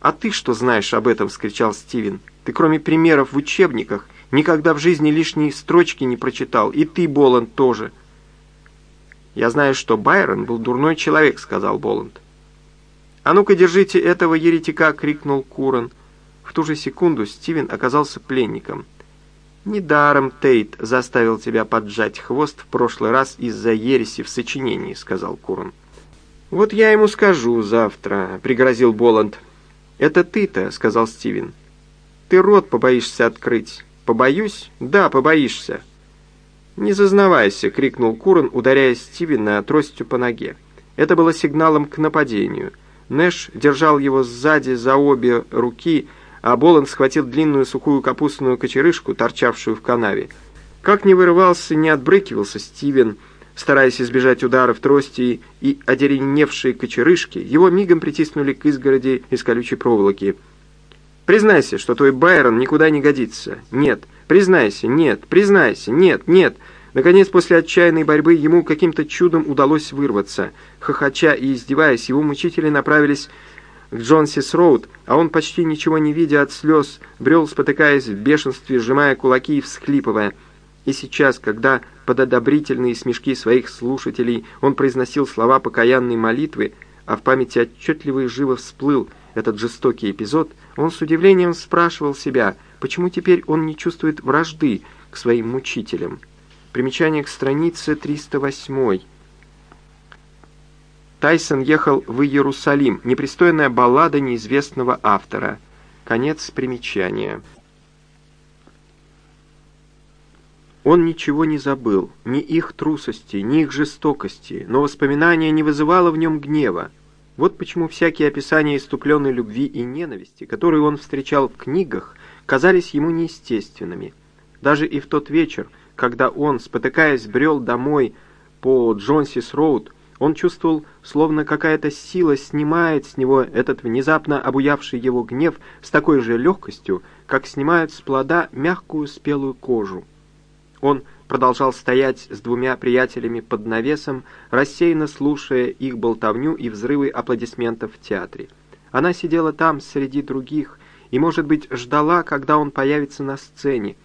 «А ты что знаешь об этом?» — вскричал Стивен. «Ты кроме примеров в учебниках никогда в жизни лишней строчки не прочитал, и ты, Боланд, тоже». «Я знаю, что Байрон был дурной человек», — сказал Боланд. «А ну-ка, держите этого еретика!» — крикнул Куран. В ту же секунду Стивен оказался пленником. «Недаром Тейт заставил тебя поджать хвост в прошлый раз из-за ереси в сочинении», — сказал Куран. «Вот я ему скажу завтра», — пригрозил Боланд. «Это ты-то», — сказал Стивен. «Ты рот побоишься открыть». «Побоюсь?» «Да, побоишься». «Не зазнавайся!» — крикнул Куран, ударяя Стивена тростью по ноге. Это было сигналом к нападению. Нэш держал его сзади за обе руки, а Боланд схватил длинную сухую капустную кочерышку, торчавшую в канаве. Как ни вырывался, не отбрыкивался Стивен, стараясь избежать ударов трости и одереневшей кочерышки, его мигом притиснули к изгороди из колючей проволоки. «Признайся, что твой Байрон никуда не годится. Нет. Признайся. Нет. Признайся. Нет. Нет». Наконец, после отчаянной борьбы, ему каким-то чудом удалось вырваться. Хохоча и издеваясь, его мучители направились к Джонсис-Роуд, а он, почти ничего не видя от слез, брел, спотыкаясь в бешенстве, сжимая кулаки и всхлипывая. И сейчас, когда под одобрительные смешки своих слушателей он произносил слова покаянной молитвы, а в памяти отчетливо и живо всплыл этот жестокий эпизод, он с удивлением спрашивал себя, почему теперь он не чувствует вражды к своим мучителям. Примечание к странице 308. Тайсон ехал в Иерусалим. Непристойная баллада неизвестного автора. Конец примечания. Он ничего не забыл, ни их трусости, ни их жестокости, но воспоминание не вызывало в нем гнева. Вот почему всякие описания иступленной любви и ненависти, которые он встречал в книгах, казались ему неестественными. Даже и в тот вечер, когда он, спотыкаясь, брел домой по Джонсис-Роуд, он чувствовал, словно какая-то сила снимает с него этот внезапно обуявший его гнев с такой же легкостью, как снимают с плода мягкую спелую кожу. Он продолжал стоять с двумя приятелями под навесом, рассеянно слушая их болтовню и взрывы аплодисментов в театре. Она сидела там среди других и, может быть, ждала, когда он появится на сцене.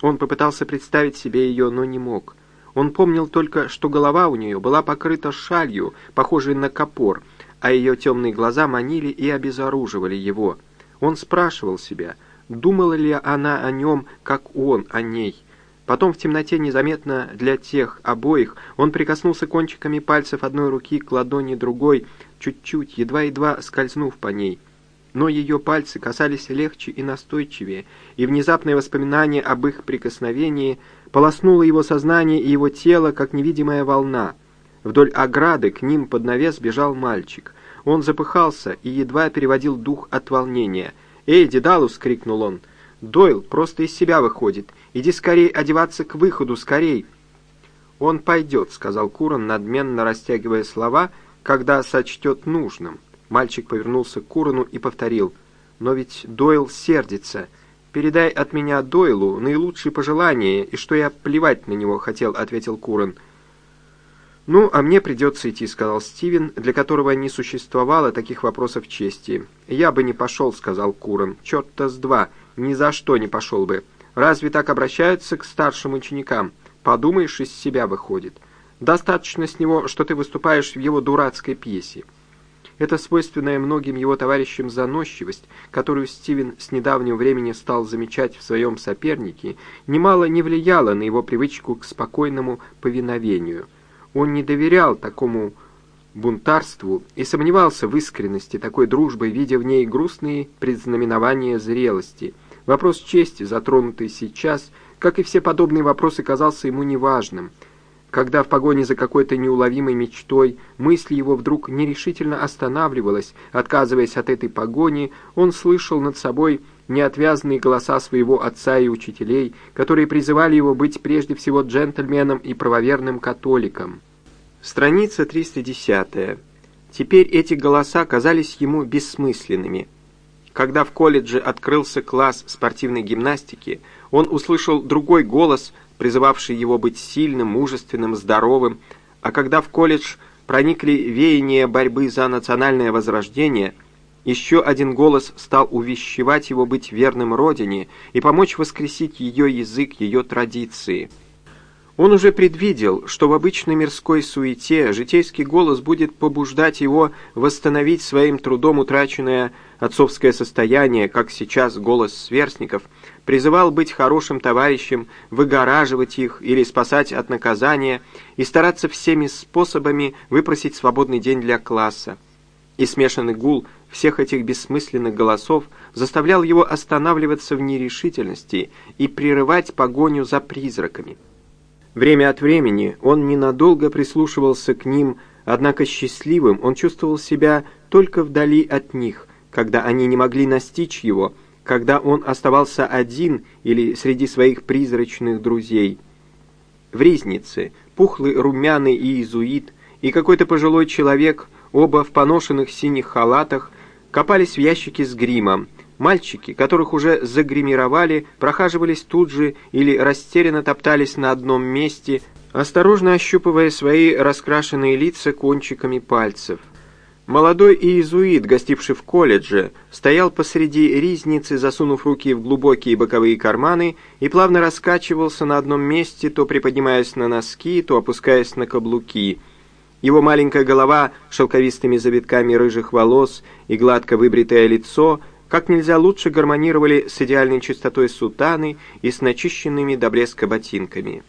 Он попытался представить себе ее, но не мог. Он помнил только, что голова у нее была покрыта шалью, похожей на копор, а ее темные глаза манили и обезоруживали его. Он спрашивал себя, думала ли она о нем, как он о ней – Потом в темноте, незаметно для тех обоих, он прикоснулся кончиками пальцев одной руки к ладони другой, чуть-чуть, едва-едва скользнув по ней. Но ее пальцы касались легче и настойчивее, и внезапное воспоминание об их прикосновении полоснуло его сознание и его тело, как невидимая волна. Вдоль ограды к ним под навес бежал мальчик. Он запыхался и едва переводил дух от волнения. «Эй, Дедалус!» — крикнул он. «Дойл просто из себя выходит!» Иди скорей одеваться к выходу, скорей!» «Он пойдет», — сказал Куран, надменно растягивая слова, когда сочтет нужным. Мальчик повернулся к Курану и повторил. «Но ведь Дойл сердится. Передай от меня Дойлу наилучшие пожелания, и что я плевать на него хотел», — ответил Куран. «Ну, а мне придется идти», — сказал Стивен, для которого не существовало таких вопросов чести. «Я бы не пошел», — сказал Куран. «Черт-то с два. Ни за что не пошел бы». Разве так обращаются к старшим ученикам? Подумаешь, из себя выходит. Достаточно с него, что ты выступаешь в его дурацкой пьесе. Это свойственная многим его товарищам заносчивость, которую Стивен с недавнего времени стал замечать в своем сопернике, немало не влияла на его привычку к спокойному повиновению. Он не доверял такому бунтарству и сомневался в искренности такой дружбы, видя в ней грустные предзнаменования зрелости – Вопрос чести, затронутый сейчас, как и все подобные вопросы, казался ему неважным. Когда в погоне за какой-то неуловимой мечтой мысль его вдруг нерешительно останавливалась, отказываясь от этой погони, он слышал над собой неотвязные голоса своего отца и учителей, которые призывали его быть прежде всего джентльменом и правоверным католиком. Страница 310. Теперь эти голоса казались ему бессмысленными – когда в колледже открылся класс спортивной гимнастики, он услышал другой голос, призывавший его быть сильным, мужественным, здоровым, а когда в колледж проникли веяния борьбы за национальное возрождение, Еще один голос стал увещевать его быть верным родине и помочь воскресить ее язык, ее традиции. Он уже предвидел, что в обычной мирской суете житейский голос будет побуждать его восстановить своим трудом утраченное отцовское состояние, как сейчас голос сверстников, призывал быть хорошим товарищем, выгораживать их или спасать от наказания и стараться всеми способами выпросить свободный день для класса. И смешанный гул всех этих бессмысленных голосов заставлял его останавливаться в нерешительности и прерывать погоню за призраками. Время от времени он ненадолго прислушивался к ним, однако счастливым он чувствовал себя только вдали от них, когда они не могли настичь его, когда он оставался один или среди своих призрачных друзей. В Ризнице пухлый румяный иезуит и какой-то пожилой человек, оба в поношенных синих халатах, копались в ящике с гримом, Мальчики, которых уже загримировали, прохаживались тут же или растерянно топтались на одном месте, осторожно ощупывая свои раскрашенные лица кончиками пальцев. Молодой иезуит, гостивший в колледже, стоял посреди ризницы, засунув руки в глубокие боковые карманы и плавно раскачивался на одном месте, то приподнимаясь на носки, то опускаясь на каблуки. Его маленькая голова шелковистыми завитками рыжих волос и гладко выбритое лицо – как нельзя лучше гармонировали с идеальной чистотой сутаны и с начищенными до блеска ботинками.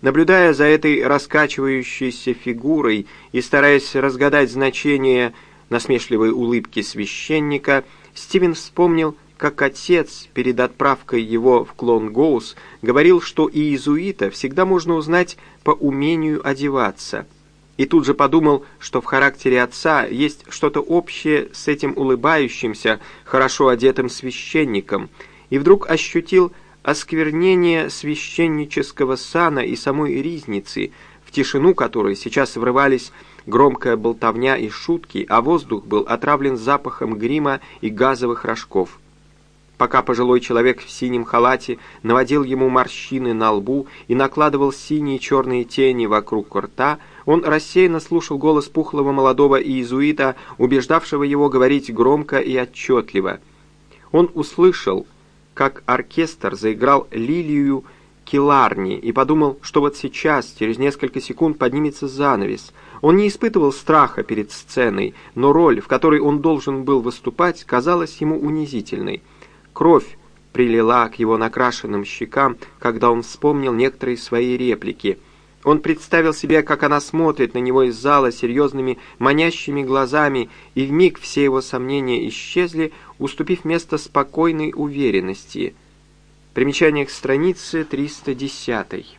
Наблюдая за этой раскачивающейся фигурой и стараясь разгадать значение насмешливой улыбки священника, Стивен вспомнил, как отец перед отправкой его в клон Гоус говорил, что иезуита всегда можно узнать по умению одеваться – и тут же подумал, что в характере отца есть что-то общее с этим улыбающимся, хорошо одетым священником, и вдруг ощутил осквернение священнического сана и самой ризницы, в тишину которой сейчас врывались громкая болтовня и шутки, а воздух был отравлен запахом грима и газовых рожков. Пока пожилой человек в синем халате наводил ему морщины на лбу и накладывал синие черные тени вокруг рта, он рассеянно слушал голос пухлого молодого иезуита, убеждавшего его говорить громко и отчетливо. Он услышал, как оркестр заиграл лилию Киларни и подумал, что вот сейчас, через несколько секунд, поднимется занавес. Он не испытывал страха перед сценой, но роль, в которой он должен был выступать, казалась ему унизительной. Кровь прилила к его накрашенным щекам, когда он вспомнил некоторые свои реплики. Он представил себе, как она смотрит на него из зала серьезными, манящими глазами, и вмиг все его сомнения исчезли, уступив место спокойной уверенности. Примечание к странице 310.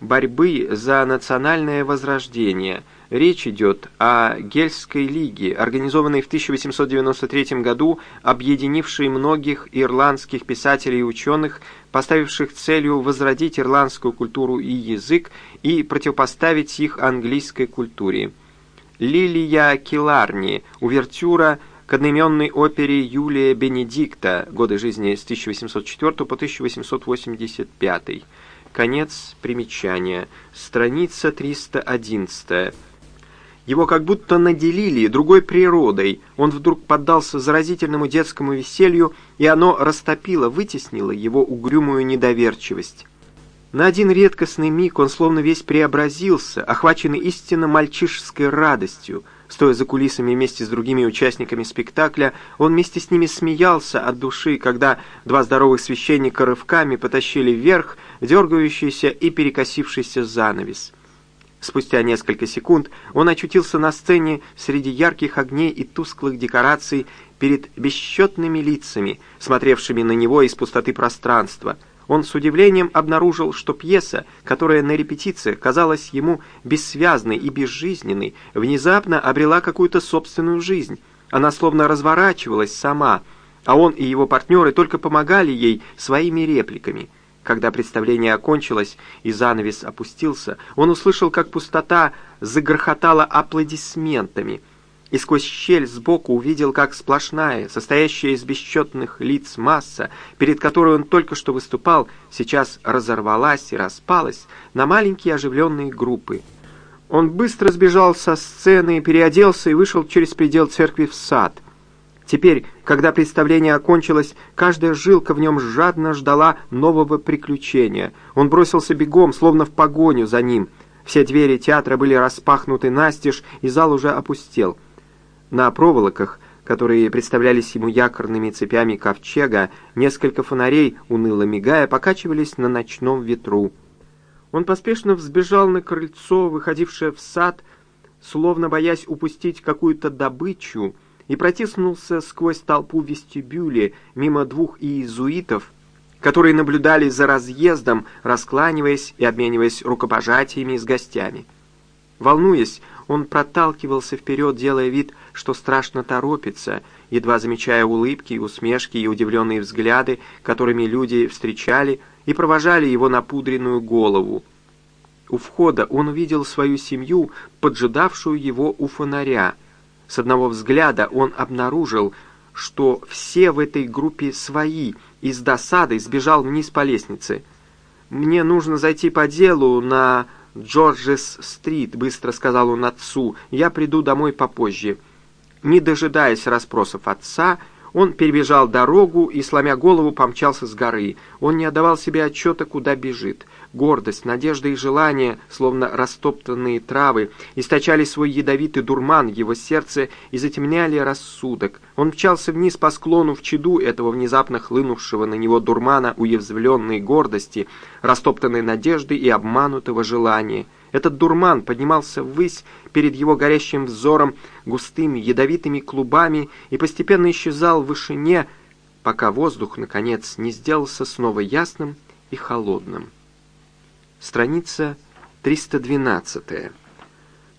Борьбы за национальное возрождение – Речь идет о Гельской лиге, организованной в 1893 году, объединившей многих ирландских писателей и ученых, поставивших целью возродить ирландскую культуру и язык и противопоставить их английской культуре. Лилия Киларни, увертюра к одноименной опере Юлия Бенедикта, годы жизни с 1804 по 1885. Конец примечания. Страница 311. Его как будто наделили другой природой. Он вдруг поддался заразительному детскому веселью, и оно растопило, вытеснило его угрюмую недоверчивость. На один редкостный миг он словно весь преобразился, охваченный истинно мальчишеской радостью. Стоя за кулисами вместе с другими участниками спектакля, он вместе с ними смеялся от души, когда два здоровых священника рывками потащили вверх дергающийся и перекосившийся занавес. Спустя несколько секунд он очутился на сцене среди ярких огней и тусклых декораций перед бесчетными лицами, смотревшими на него из пустоты пространства. Он с удивлением обнаружил, что пьеса, которая на репетициях казалась ему бессвязной и безжизненной, внезапно обрела какую-то собственную жизнь. Она словно разворачивалась сама, а он и его партнеры только помогали ей своими репликами. Когда представление окончилось и занавес опустился, он услышал, как пустота загрохотала аплодисментами, и сквозь щель сбоку увидел, как сплошная, состоящая из бесчетных лиц масса, перед которой он только что выступал, сейчас разорвалась и распалась на маленькие оживленные группы. Он быстро сбежал со сцены, переоделся и вышел через предел церкви в сад. Теперь, когда представление окончилось, каждая жилка в нем жадно ждала нового приключения. Он бросился бегом, словно в погоню за ним. Все двери театра были распахнуты настежь, и зал уже опустел. На проволоках, которые представлялись ему якорными цепями ковчега, несколько фонарей, уныло мигая, покачивались на ночном ветру. Он поспешно взбежал на крыльцо, выходившее в сад, словно боясь упустить какую-то добычу, и протиснулся сквозь толпу в мимо двух иезуитов, которые наблюдали за разъездом, раскланиваясь и обмениваясь рукопожатиями с гостями. Волнуясь, он проталкивался вперед, делая вид, что страшно торопится, едва замечая улыбки усмешки и удивленные взгляды, которыми люди встречали и провожали его напудренную голову. У входа он увидел свою семью, поджидавшую его у фонаря. С одного взгляда он обнаружил, что все в этой группе свои, и с досадой сбежал вниз по лестнице. «Мне нужно зайти по делу на Джорджес-стрит», — быстро сказал он отцу. «Я приду домой попозже». Не дожидаясь расспросов отца, он перебежал дорогу и, сломя голову, помчался с горы. Он не отдавал себе отчета, куда бежит. Гордость, надежда и желание, словно растоптанные травы, источали свой ядовитый дурман в его сердце и затемняли рассудок. Он мчался вниз по склону в чаду этого внезапно хлынувшего на него дурмана уязвленной гордости, растоптанной надежды и обманутого желания. Этот дурман поднимался ввысь перед его горящим взором густыми ядовитыми клубами и постепенно исчезал в вышине, пока воздух, наконец, не сделался снова ясным и холодным. Страница 312.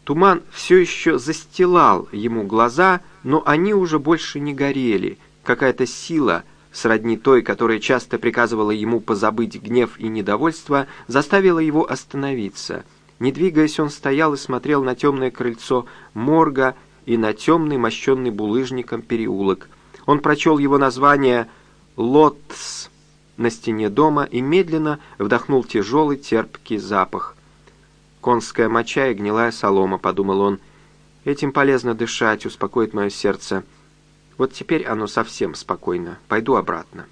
Туман все еще застилал ему глаза, но они уже больше не горели. Какая-то сила, сродни той, которая часто приказывала ему позабыть гнев и недовольство, заставила его остановиться — не двигаясь, он стоял и смотрел на темное крыльцо морга и на темный, мощенный булыжником переулок. Он прочел его название «Лотс» на стене дома и медленно вдохнул тяжелый терпкий запах. «Конская моча и гнилая солома», — подумал он. «Этим полезно дышать, успокоит мое сердце. Вот теперь оно совсем спокойно. Пойду обратно».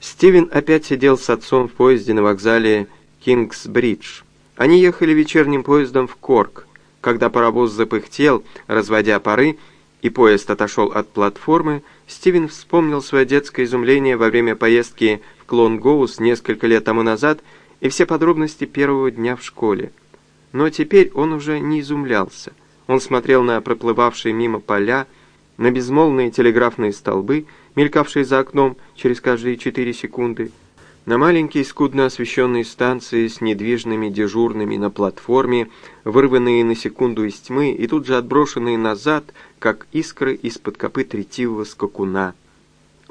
Стивен опять сидел с отцом в поезде на вокзале Кингсбридж. Они ехали вечерним поездом в Корк. Когда паровоз запыхтел, разводя пары, и поезд отошел от платформы, Стивен вспомнил свое детское изумление во время поездки в Клонгоус несколько лет тому назад и все подробности первого дня в школе. Но теперь он уже не изумлялся. Он смотрел на проплывавшие мимо поля, на безмолвные телеграфные столбы, мелькавшие за окном через каждые четыре секунды, на маленькие скудно освещенные станции с недвижными дежурными на платформе, вырванные на секунду из тьмы и тут же отброшенные назад, как искры из-под копыт ретивого скакуна.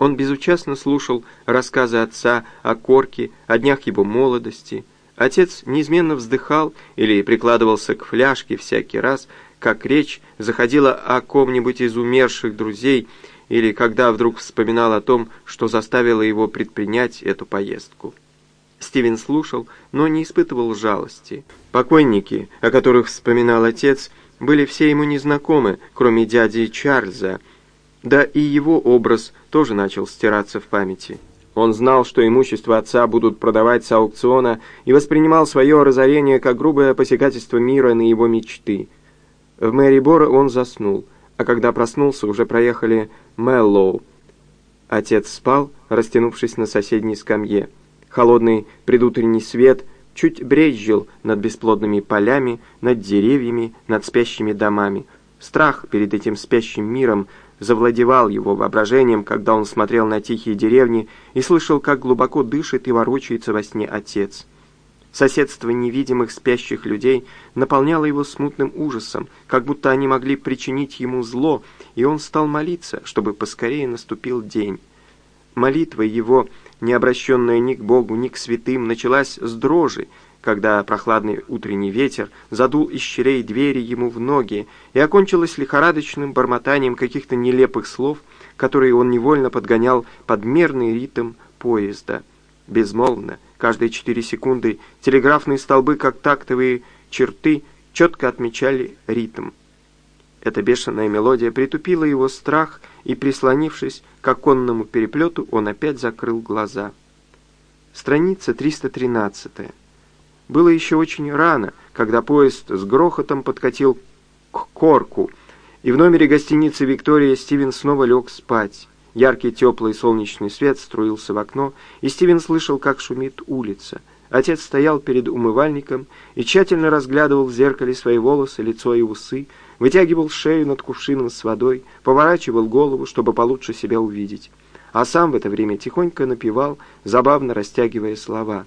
Он безучастно слушал рассказы отца о корке, о днях его молодости. Отец неизменно вздыхал или прикладывался к фляжке всякий раз, как речь заходила о ком-нибудь из умерших друзей, или когда вдруг вспоминал о том, что заставило его предпринять эту поездку. Стивен слушал, но не испытывал жалости. Покойники, о которых вспоминал отец, были все ему незнакомы, кроме дяди Чарльза, да и его образ тоже начал стираться в памяти. Он знал, что имущество отца будут продавать с аукциона и воспринимал свое разорение как грубое посягательство мира на его мечты. В Мэри Бора он заснул, а когда проснулся, уже проехали Мэллоу. Отец спал, растянувшись на соседней скамье. Холодный предутренний свет чуть брезжил над бесплодными полями, над деревьями, над спящими домами. Страх перед этим спящим миром завладевал его воображением, когда он смотрел на тихие деревни и слышал, как глубоко дышит и ворочается во сне отец. Соседство невидимых спящих людей наполняло его смутным ужасом, как будто они могли причинить ему зло, и он стал молиться, чтобы поскорее наступил день. Молитва его, не обращенная ни к Богу, ни к святым, началась с дрожи, когда прохладный утренний ветер задул из щелей двери ему в ноги и окончилась лихорадочным бормотанием каких-то нелепых слов, которые он невольно подгонял под мерный ритм поезда. Безмолвно, каждые четыре секунды, телеграфные столбы, как тактовые черты, четко отмечали ритм. Эта бешеная мелодия притупила его страх, и, прислонившись к оконному переплету, он опять закрыл глаза. Страница 313. Было еще очень рано, когда поезд с грохотом подкатил к Корку, и в номере гостиницы «Виктория» Стивен снова лег спать. Яркий теплый солнечный свет струился в окно, и Стивен слышал, как шумит улица. Отец стоял перед умывальником и тщательно разглядывал в зеркале свои волосы, лицо и усы, вытягивал шею над кувшином с водой, поворачивал голову, чтобы получше себя увидеть. А сам в это время тихонько напевал, забавно растягивая слова.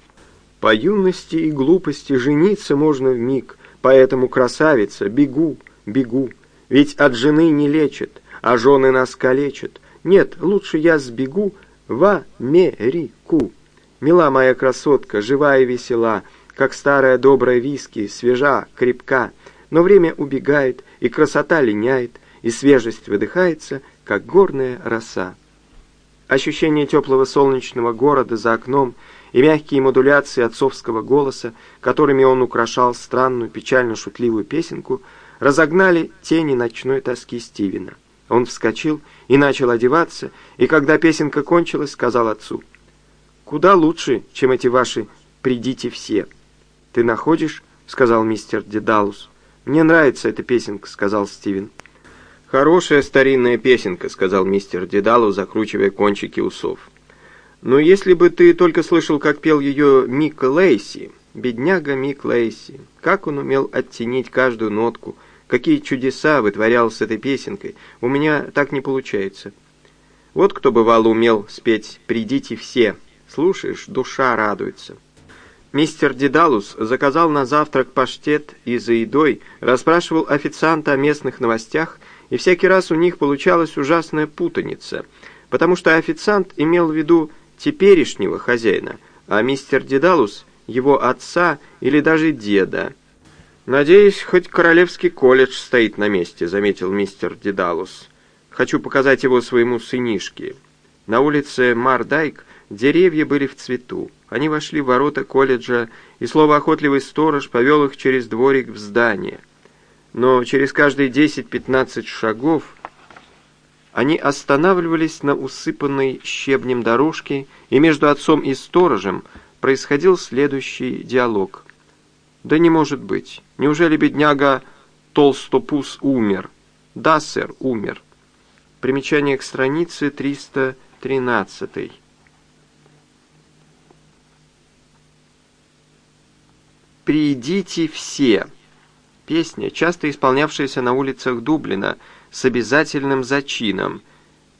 «По юности и глупости жениться можно в миг, поэтому, красавица, бегу, бегу, ведь от жены не лечат, а жены нас калечат, нет, лучше я сбегу в Америку. Мила моя красотка, живая и весела, как старая добрая виски, свежа, крепка. Но время убегает, и красота линяет, и свежесть выдыхается, как горная роса. Ощущение теплого солнечного города за окном и мягкие модуляции отцовского голоса, которыми он украшал странную печально-шутливую песенку, разогнали тени ночной тоски Стивена. Он вскочил и начал одеваться, и когда песенка кончилась, сказал отцу, «Куда лучше, чем эти ваши «придите все». «Ты находишь?» — сказал мистер Дедалус. «Мне нравится эта песенка», — сказал Стивен. «Хорошая старинная песенка», — сказал мистер Дедалус, закручивая кончики усов. «Но если бы ты только слышал, как пел ее Мик Лейси, бедняга Мик Лейси, как он умел оттенить каждую нотку, Какие чудеса вытворял с этой песенкой. У меня так не получается. Вот кто бывало умел спеть «Придите все». Слушаешь, душа радуется. Мистер Дедалус заказал на завтрак паштет и за едой, расспрашивал официанта о местных новостях, и всякий раз у них получалась ужасная путаница, потому что официант имел в виду теперешнего хозяина, а мистер Дедалус — его отца или даже деда — «Надеюсь, хоть Королевский колледж стоит на месте», — заметил мистер Дедалус. «Хочу показать его своему сынишке». На улице Мардайк деревья были в цвету. Они вошли в ворота колледжа, и слово «охотливый сторож» повел их через дворик в здание. Но через каждые 10-15 шагов они останавливались на усыпанной щебнем дорожке, и между отцом и сторожем происходил следующий диалог. «Да не может быть. Неужели бедняга Толстопус умер?» «Да, сэр, умер». Примечание к странице 313. «Придите все» Песня, часто исполнявшаяся на улицах Дублина с обязательным зачином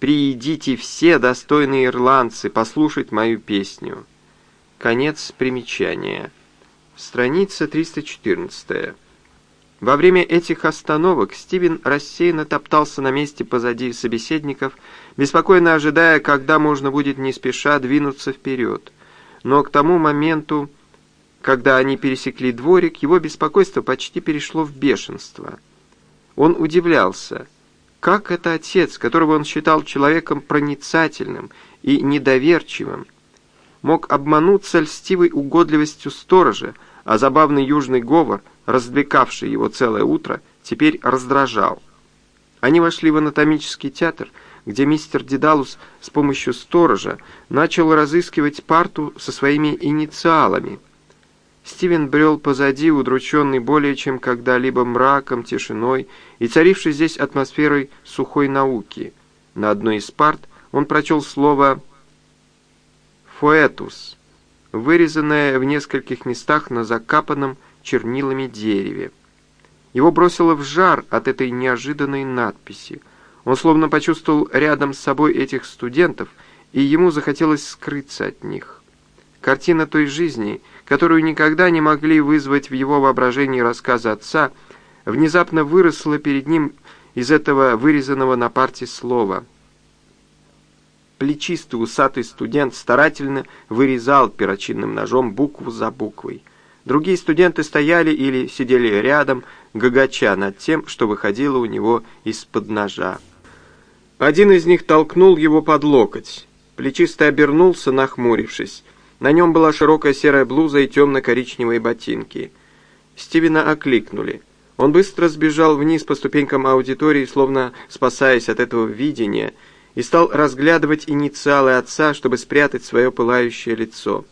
«Приидите все достойные ирландцы послушать мою песню». Конец примечания. Страница 314. Во время этих остановок Стивен рассеянно топтался на месте позади собеседников, беспокойно ожидая, когда можно будет не спеша двинуться вперед. Но к тому моменту, когда они пересекли дворик, его беспокойство почти перешло в бешенство. Он удивлялся, как это отец, которого он считал человеком проницательным и недоверчивым, мог обмануться льстивой угодливостью сторожа, а забавный южный говор, развлекавший его целое утро, теперь раздражал. Они вошли в анатомический театр, где мистер Дедалус с помощью сторожа начал разыскивать парту со своими инициалами. Стивен брел позади, удрученный более чем когда-либо мраком, тишиной и царившей здесь атмосферой сухой науки. На одной из парт он прочел слово «фоэтус», вырезанное в нескольких местах на закапанном чернилами дереве. Его бросило в жар от этой неожиданной надписи. Он словно почувствовал рядом с собой этих студентов, и ему захотелось скрыться от них. Картина той жизни, которую никогда не могли вызвать в его воображении рассказы отца, внезапно выросла перед ним из этого вырезанного на парте слова — Плечистый усатый студент старательно вырезал перочинным ножом букву за буквой. Другие студенты стояли или сидели рядом, гагача над тем, что выходило у него из-под ножа. Один из них толкнул его под локоть. Плечистый обернулся, нахмурившись. На нем была широкая серая блуза и темно-коричневые ботинки. Стивена окликнули. Он быстро сбежал вниз по ступенькам аудитории, словно спасаясь от этого видения, и стал разглядывать инициалы отца, чтобы спрятать свое пылающее лицо.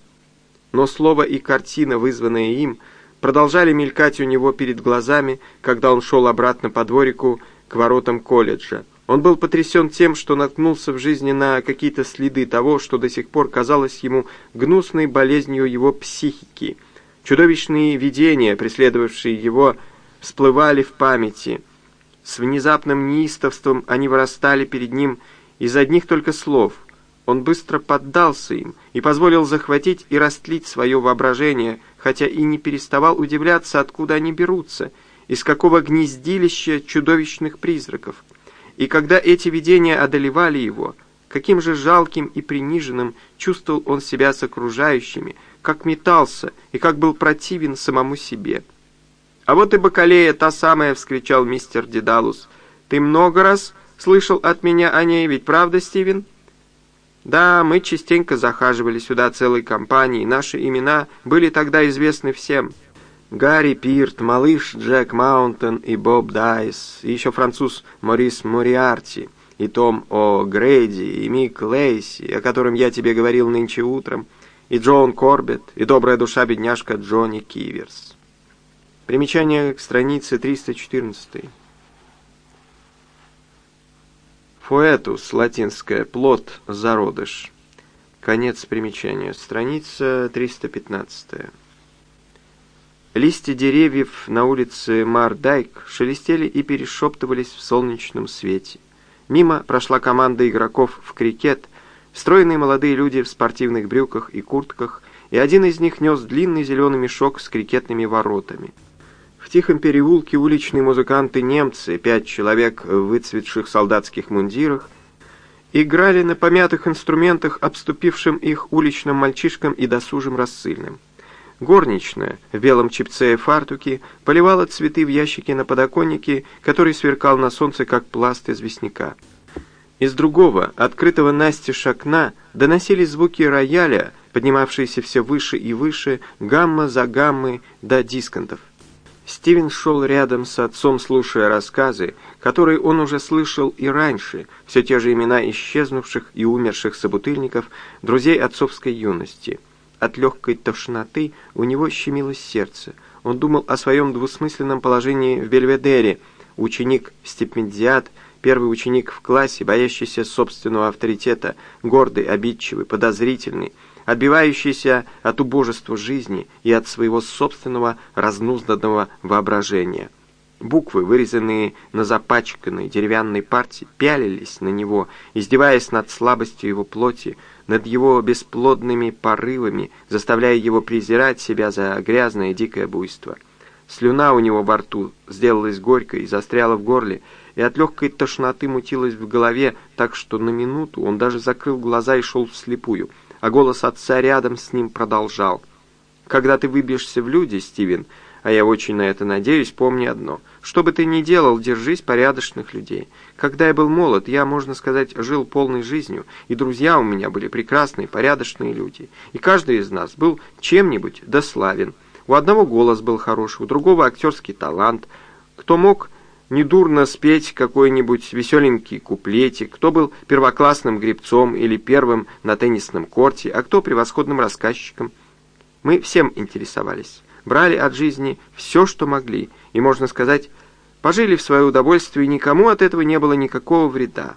Но слово и картина, вызванные им, продолжали мелькать у него перед глазами, когда он шел обратно по дворику к воротам колледжа. Он был потрясен тем, что наткнулся в жизни на какие-то следы того, что до сих пор казалось ему гнусной болезнью его психики. Чудовищные видения, преследовавшие его, всплывали в памяти. С внезапным неистовством они вырастали перед ним из одних только слов. Он быстро поддался им и позволил захватить и растлить свое воображение, хотя и не переставал удивляться, откуда они берутся, из какого гнездилища чудовищных призраков. И когда эти видения одолевали его, каким же жалким и приниженным чувствовал он себя с окружающими, как метался и как был противен самому себе. «А вот и Бакалея, та самая!» — вскричал мистер Дедалус. «Ты много раз слышал от меня о ней, ведь правда, Стивен?» «Да, мы частенько захаживали сюда целой компанией, наши имена были тогда известны всем». Гарри Пирт, малыш Джек Маунтон и Боб Дайс, и еще француз Морис Мориарти, и Том О'Грейди, и Мик Лейси, о котором я тебе говорил нынче утром, и Джон Корбет, и добрая душа-бедняжка Джонни Киверс. Примечание к странице 314. Фуэтус, латинское, плод, зародыш. Конец примечания. Страница 315. Листья деревьев на улице Мардайк шелестели и перешептывались в солнечном свете. Мимо прошла команда игроков в крикет, стройные молодые люди в спортивных брюках и куртках, и один из них нес длинный зеленый мешок с крикетными воротами. В тихом переулке уличные музыканты-немцы, пять человек в выцветших солдатских мундирах, играли на помятых инструментах, обступившим их уличным мальчишкам и досужим рассыльным. Горничная в белом чипце и фартуке поливала цветы в ящике на подоконнике, который сверкал на солнце, как пласт известняка. Из другого, открытого настежь окна, доносились звуки рояля, поднимавшиеся все выше и выше, гамма за гаммой до дисконтов. Стивен шел рядом с отцом, слушая рассказы, которые он уже слышал и раньше, все те же имена исчезнувших и умерших собутыльников, друзей отцовской юности. От легкой тошноты у него щемилось сердце. Он думал о своем двусмысленном положении в Бельведере, ученик-стипендиат, первый ученик в классе, боящийся собственного авторитета, гордый, обидчивый, подозрительный, отбивающийся от убожества жизни и от своего собственного разнузданного воображения. Буквы, вырезанные на запачканной деревянной парте, пялились на него, издеваясь над слабостью его плоти, над его бесплодными порывами, заставляя его презирать себя за грязное дикое буйство. Слюна у него во рту сделалась горькой и застряла в горле, и от легкой тошноты мутилась в голове, так что на минуту он даже закрыл глаза и шел вслепую — а голос отца рядом с ним продолжал. «Когда ты выбьешься в люди, Стивен, а я очень на это надеюсь, помни одно. Что бы ты ни делал, держись порядочных людей. Когда я был молод, я, можно сказать, жил полной жизнью, и друзья у меня были прекрасные, порядочные люди. И каждый из нас был чем-нибудь дославен. У одного голос был хороший, у другого актерский талант. Кто мог недурно спеть какой-нибудь веселенький куплетик, кто был первоклассным гребцом или первым на теннисном корте, а кто превосходным рассказчиком. Мы всем интересовались, брали от жизни все, что могли, и, можно сказать, пожили в свое удовольствие, и никому от этого не было никакого вреда.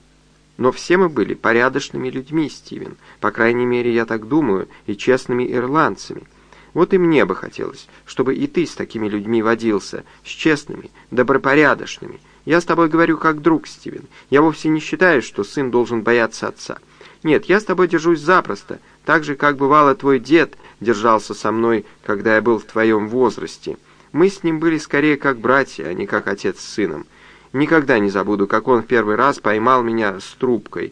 Но все мы были порядочными людьми, Стивен, по крайней мере, я так думаю, и честными ирландцами – вот и мне бы хотелось, чтобы и ты с такими людьми водился, с честными, добропорядочными. Я с тобой говорю как друг, Стивен. Я вовсе не считаю, что сын должен бояться отца. Нет, я с тобой держусь запросто, так же, как бывало твой дед держался со мной, когда я был в твоем возрасте. Мы с ним были скорее как братья, а не как отец с сыном. Никогда не забуду, как он в первый раз поймал меня с трубкой.